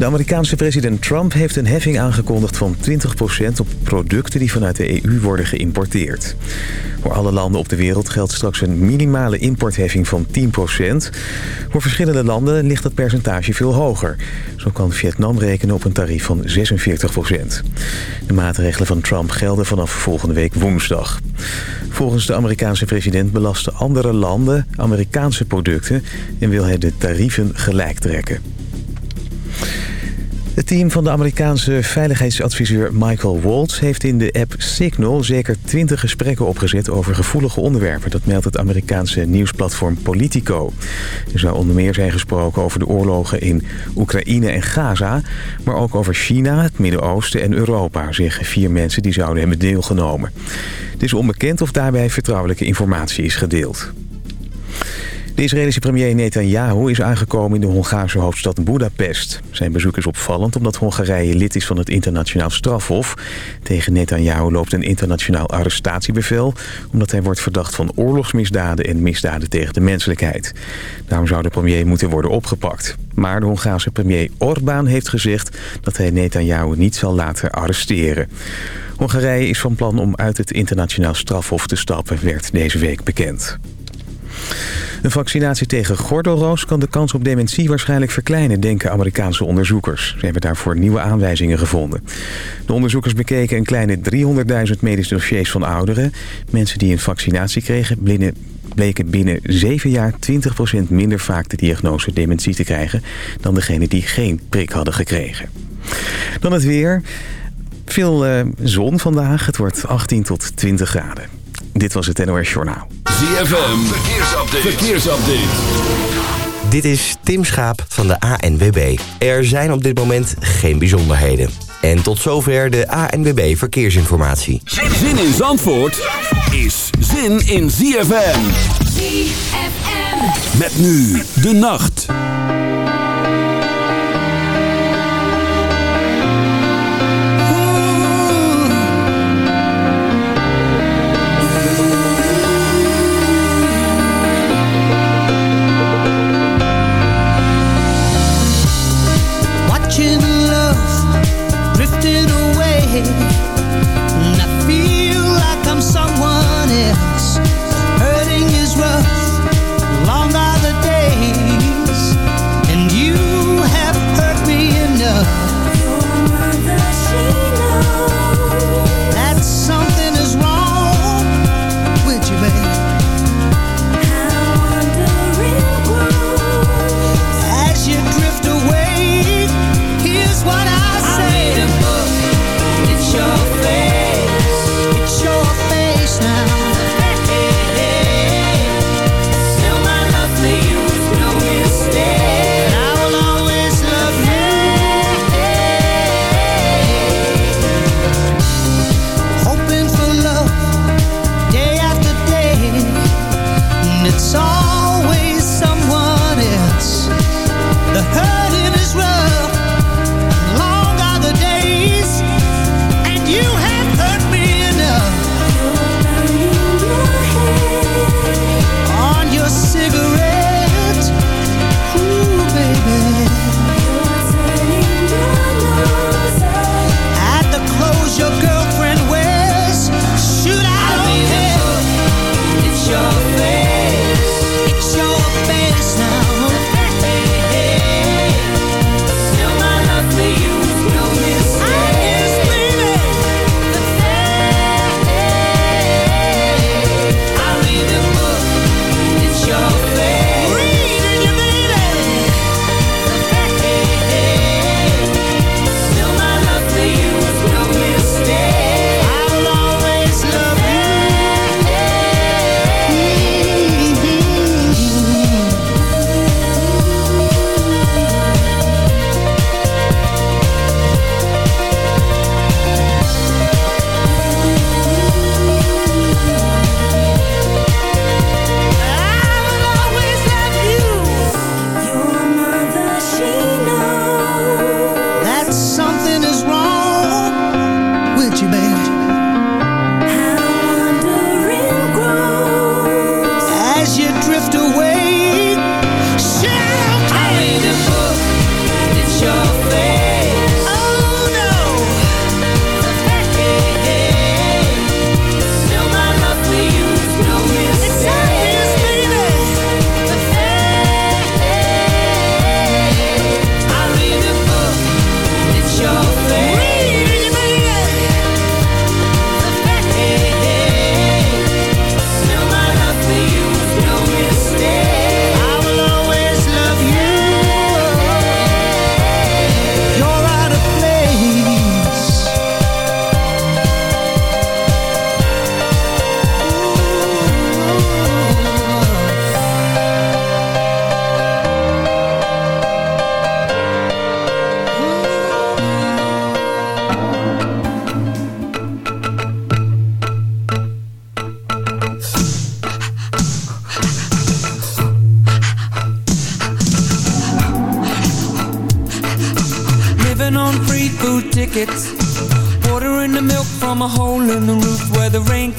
De Amerikaanse president Trump heeft een heffing aangekondigd van 20% op producten die vanuit de EU worden geïmporteerd. Voor alle landen op de wereld geldt straks een minimale importheffing van 10%. Voor verschillende landen ligt dat percentage veel hoger. Zo kan Vietnam rekenen op een tarief van 46%. De maatregelen van Trump gelden vanaf volgende week woensdag. Volgens de Amerikaanse president belasten andere landen Amerikaanse producten... en wil hij de tarieven gelijk trekken. Het team van de Amerikaanse veiligheidsadviseur Michael Waltz... heeft in de app Signal zeker 20 gesprekken opgezet over gevoelige onderwerpen. Dat meldt het Amerikaanse nieuwsplatform Politico. Er zou onder meer zijn gesproken over de oorlogen in Oekraïne en Gaza... maar ook over China, het Midden-Oosten en Europa... zeggen vier mensen die zouden hebben deelgenomen. Het is onbekend of daarbij vertrouwelijke informatie is gedeeld. De Israëlische premier Netanyahu is aangekomen in de Hongaarse hoofdstad Budapest. Zijn bezoek is opvallend omdat Hongarije lid is van het internationaal strafhof. Tegen Netanyahu loopt een internationaal arrestatiebevel... omdat hij wordt verdacht van oorlogsmisdaden en misdaden tegen de menselijkheid. Daarom zou de premier moeten worden opgepakt. Maar de Hongaarse premier Orbán heeft gezegd dat hij Netanyahu niet zal laten arresteren. Hongarije is van plan om uit het internationaal strafhof te stappen, werd deze week bekend. Een vaccinatie tegen gordelroos kan de kans op dementie waarschijnlijk verkleinen, denken Amerikaanse onderzoekers. Ze hebben daarvoor nieuwe aanwijzingen gevonden. De onderzoekers bekeken een kleine 300.000 medische dossiers van ouderen. Mensen die een vaccinatie kregen bleken binnen 7 jaar 20% minder vaak de diagnose dementie te krijgen... dan degene die geen prik hadden gekregen. Dan het weer. Veel uh, zon vandaag. Het wordt 18 tot 20 graden. Dit was het NOS Journaal. ZFM, verkeersupdate. verkeersupdate. Dit is Tim Schaap van de ANWB. Er zijn op dit moment geen bijzonderheden. En tot zover de ANWB Verkeersinformatie. Zin in Zandvoort is zin in ZFM. ZFM. Met nu de nacht.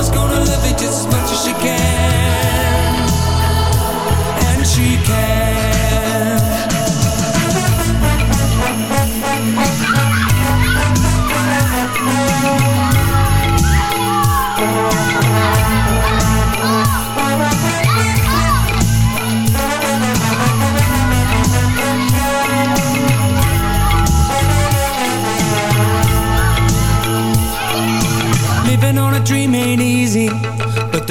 Mama's gonna love it just as much as she can. And she can.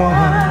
one.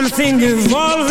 Something evolving.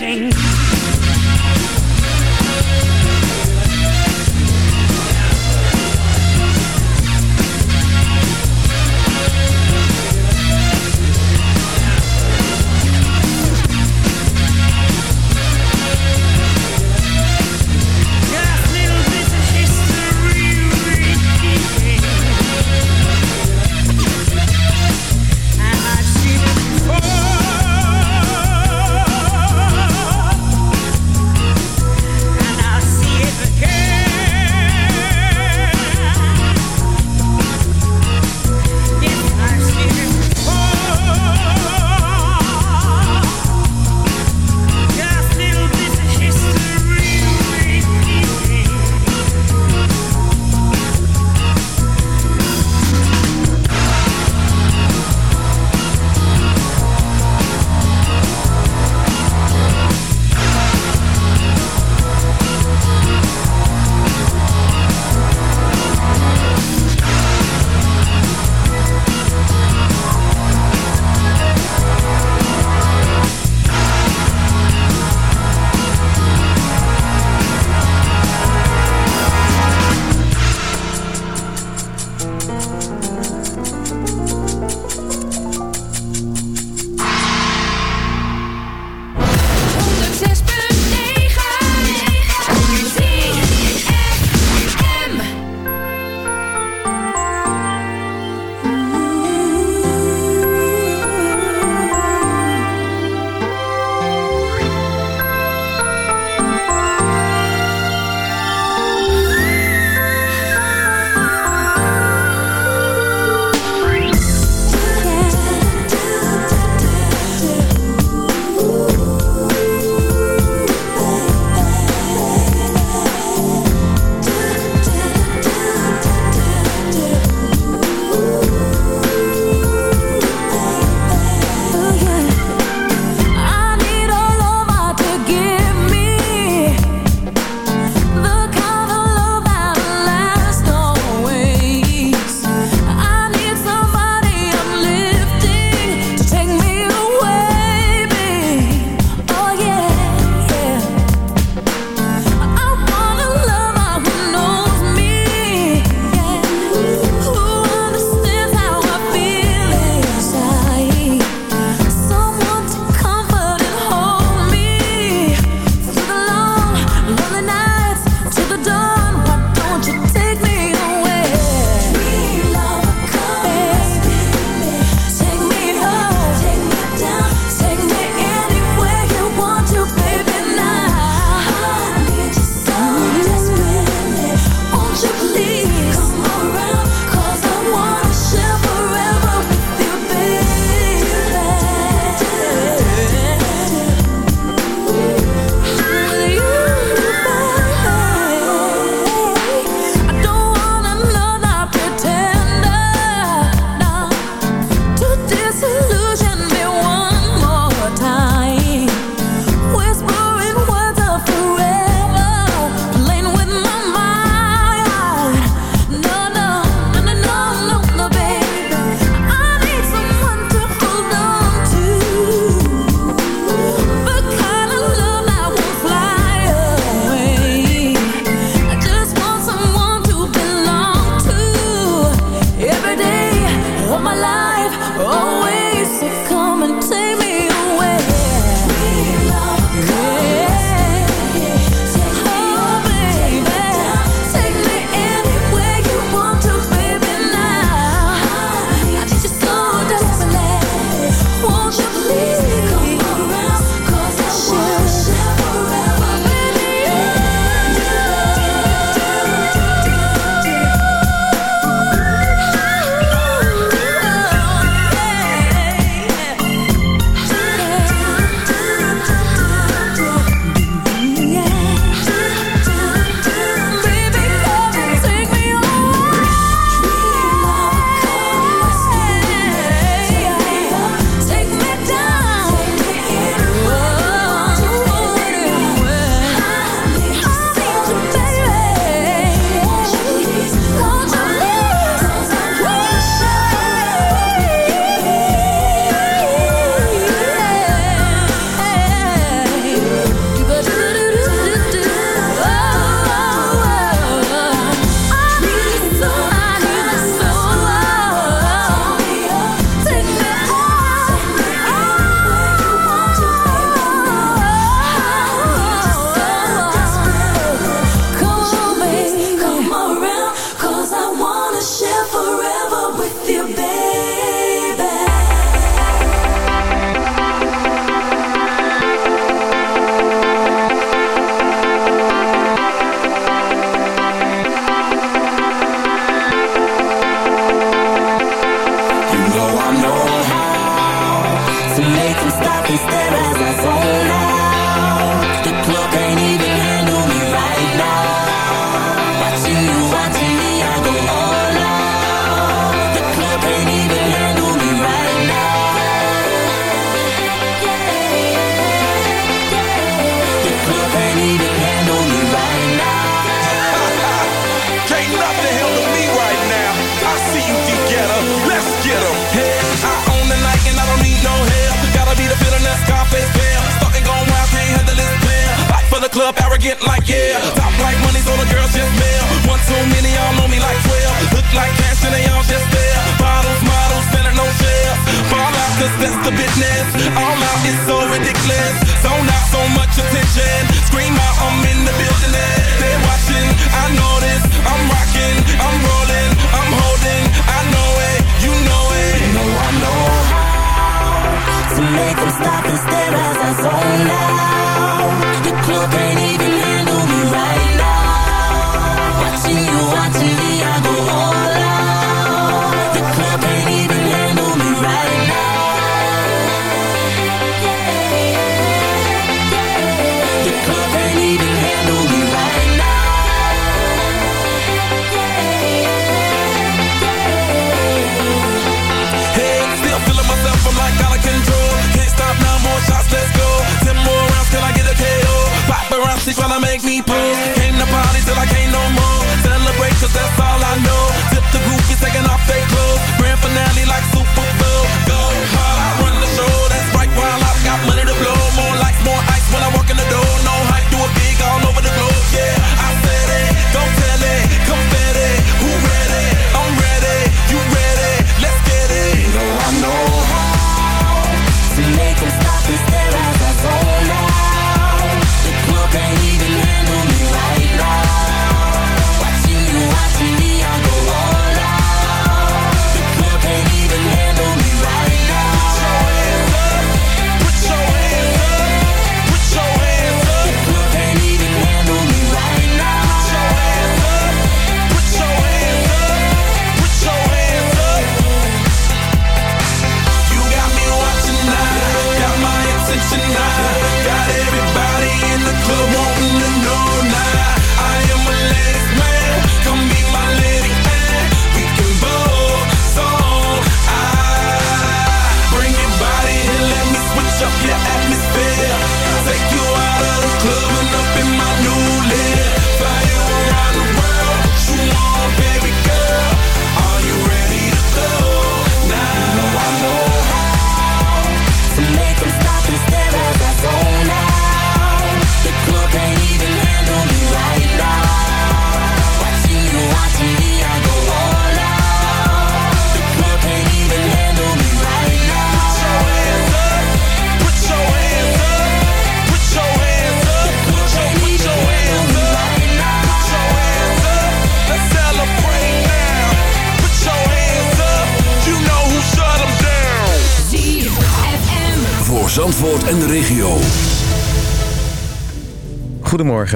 Repeating. club arrogant like yeah. Top like money's all the girls just male. One too many all know me like 12. Look like cash and they all just there. Bottles, models, better no share. Fall out cause that's the business. All out is so ridiculous. So not so much attention. Scream out, I'm in the building. They're watching, I know this. I'm rocking, I'm rolling, I'm holding. I know it, you know it. You know I know how to make them stop and stare.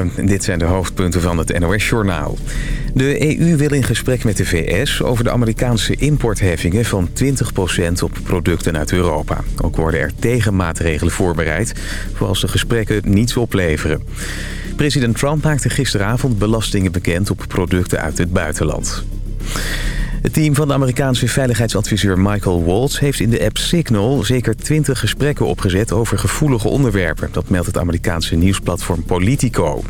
Dit zijn de hoofdpunten van het NOS-journaal. De EU wil in gesprek met de VS over de Amerikaanse importheffingen van 20% op producten uit Europa. Ook worden er tegenmaatregelen voorbereid, voor als de gesprekken niets opleveren. President Trump maakte gisteravond belastingen bekend op producten uit het buitenland. Het team van de Amerikaanse veiligheidsadviseur Michael Waltz heeft in de app Signal zeker twintig gesprekken opgezet over gevoelige onderwerpen. Dat meldt het Amerikaanse nieuwsplatform Politico.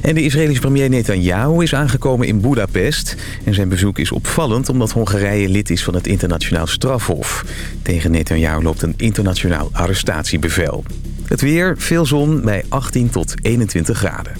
En de Israëlische premier Netanyahu is aangekomen in Budapest. En zijn bezoek is opvallend omdat Hongarije lid is van het internationaal strafhof. Tegen Netanyahu loopt een internationaal arrestatiebevel. Het weer, veel zon bij 18 tot 21 graden.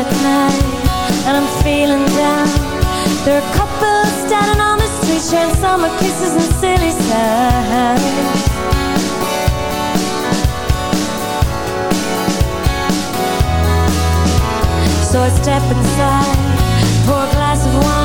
at night and I'm feeling down. There are couples standing on the street sharing summer kisses and silly signs So I step inside, pour a glass of wine.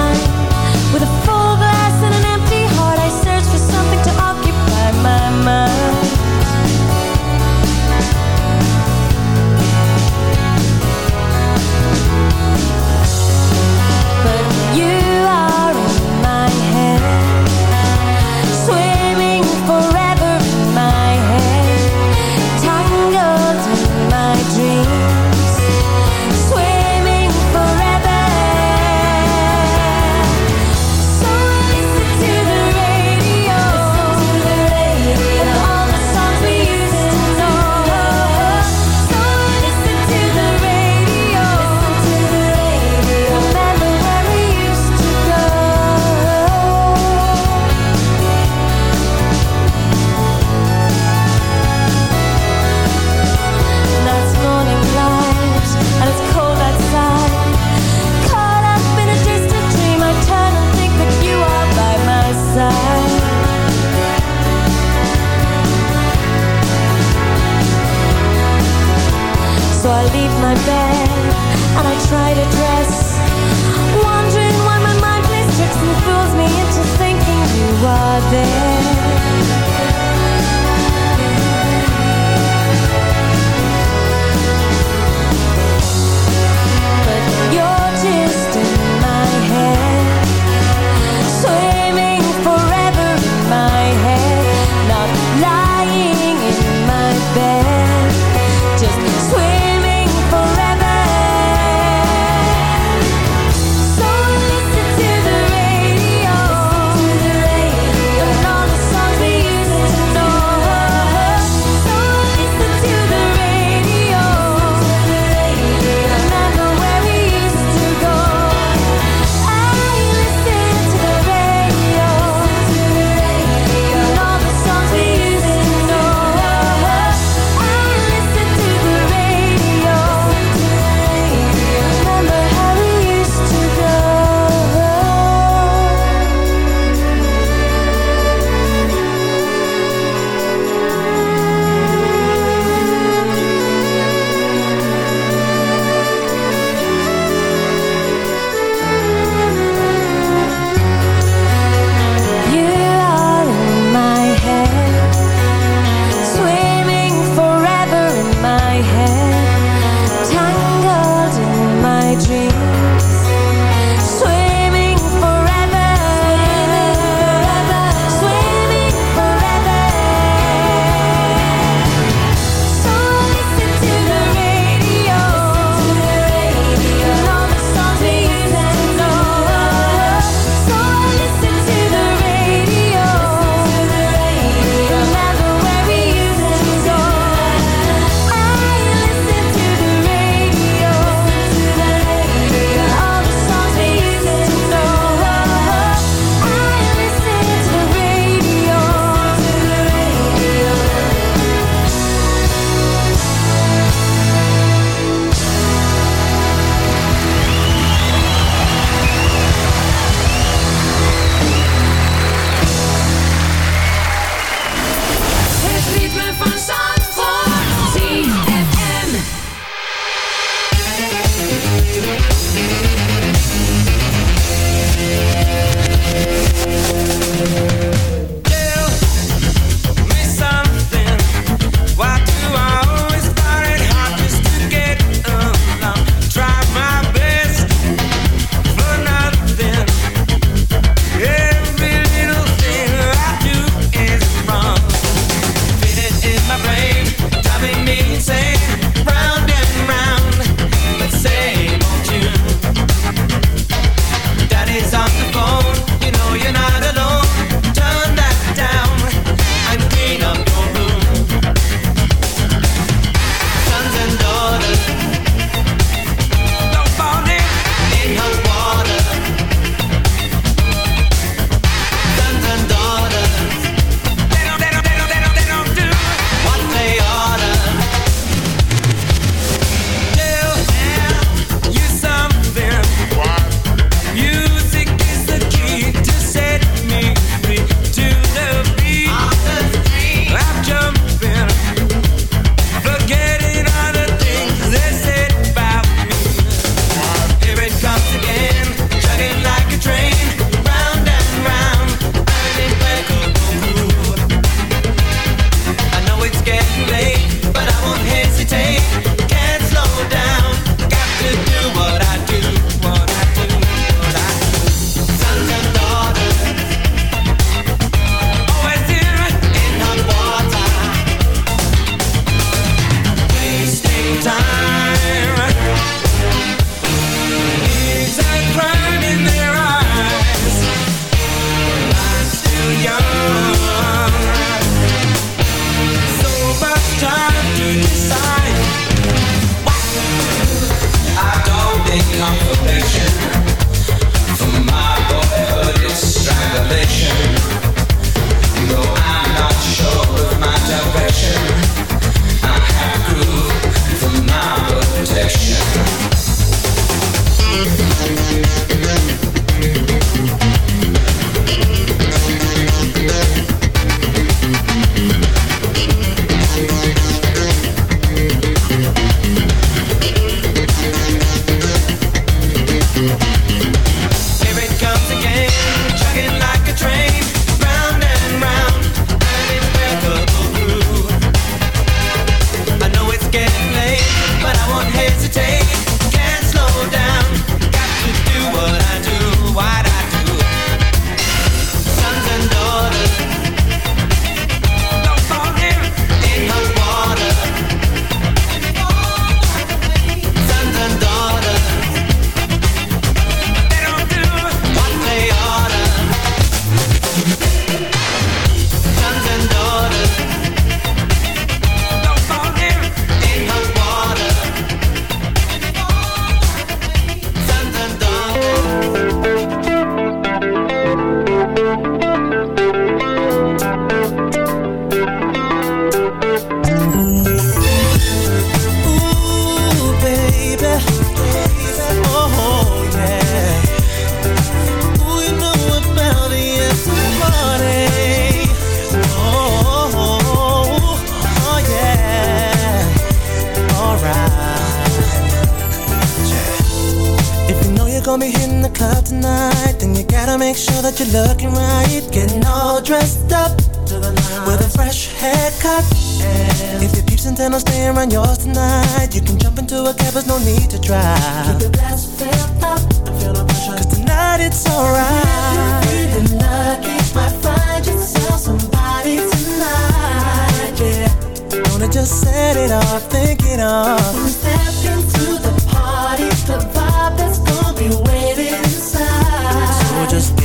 there. You're looking right. Getting all dressed up with a fresh haircut. If your peeps intend on staying around yours tonight, you can jump into a cab, there's no need to drive. Keep your glass filled up and feel no pressure. Cause tonight it's alright. If you're feeling lucky, might find yourself somebody tonight. Yeah. Wanna just set it off, think it off. Step into the party, the vibe that's gonna be waiting inside. So just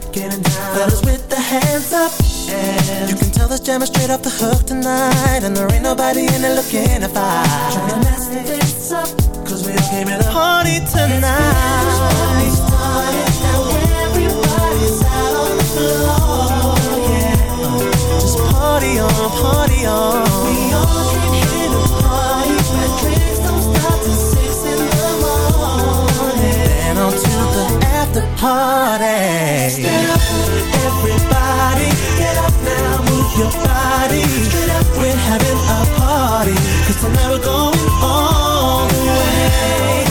getting down. Fellas with the hands up. And you can tell this jam is straight off the hook tonight. And there ain't nobody in it looking to fight. Trying to mess this up, cause we all came to party tonight. The floor, yeah. Just party on, party on. Party. Stand up, everybody, get up now, move your body. Straight up, we're having a party, cause tonight we're going all the way.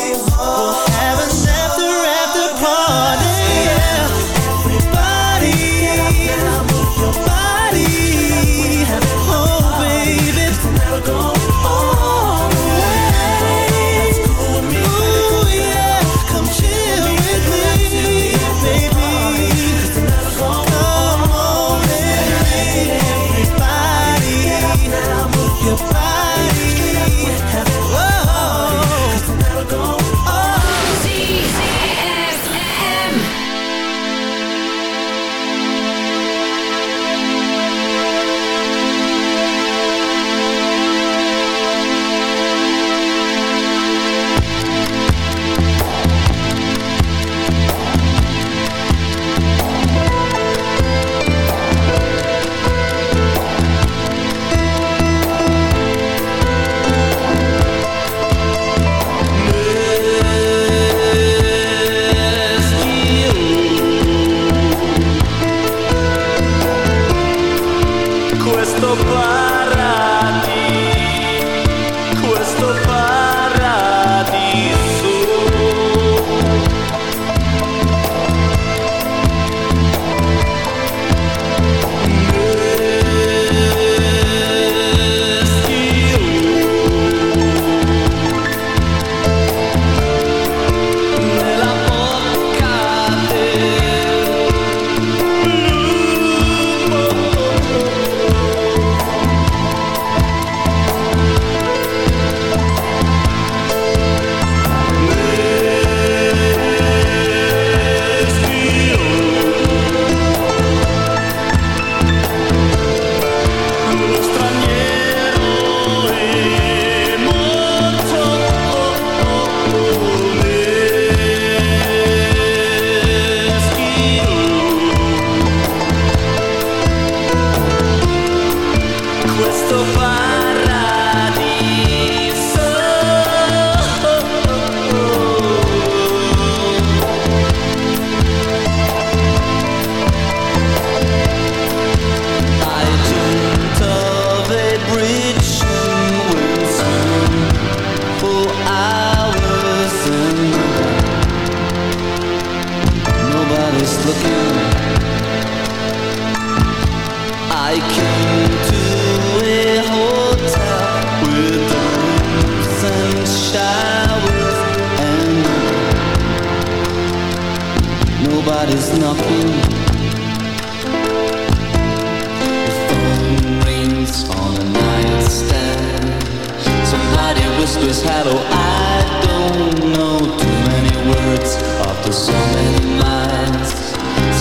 whispers hello. I don't know too many words after so many minds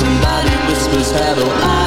Somebody whispers hello. I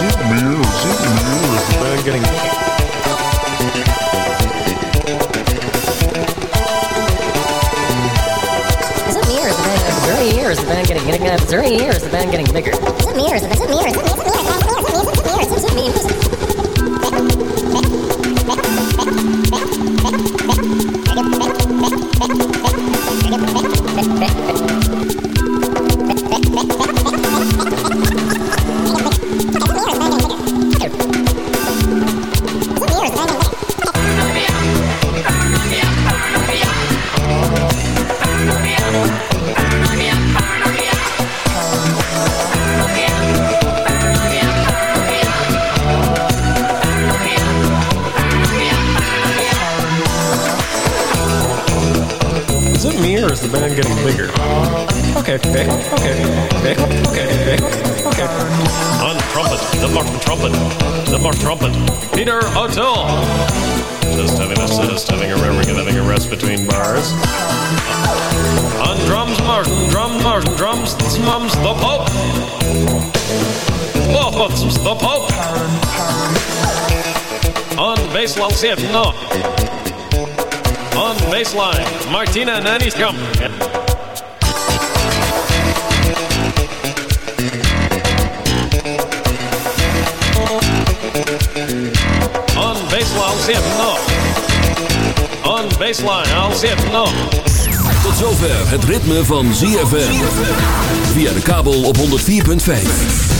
Is it me? I'm the band getting, bigger? getting, uh, 30 Is the band getting bigger. Is it me or is the band getting bigger? is it me? Zit. On baseline, Martina Nannieskamp. On baseline, zit. No. On baseline, al zit. No. Tot zover het ritme van ZFM. Via de kabel op 104.5.